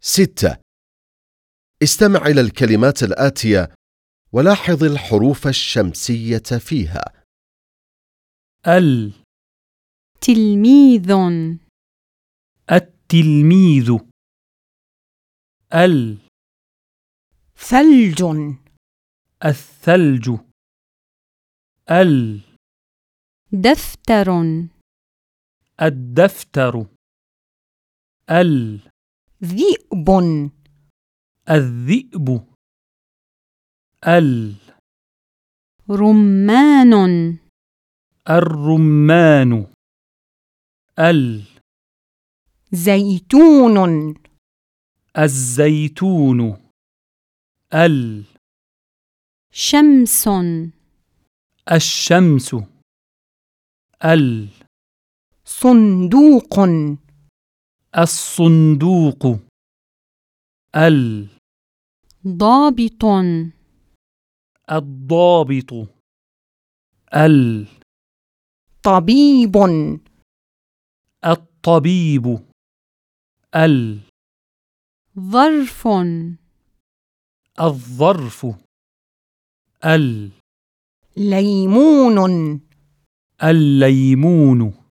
ستة. استمع إلى الكلمات الآتية ولاحظ الحروف الشمسية فيها. ال. تلميذ. التلميذ. ال. ثلج. الثلج. ال. دفتر. الدفتر. ال. ذئب الذئب. ال. رمان. الرمان. ال. زيتون. الزيتون. ال. شمس. الشمس. ال. صندوق. الصندوق. ال. ضابط. الضابط. ال. طبيب. الطبيب. ال. ظرف. الظرف. ال. ليمون. الليمون.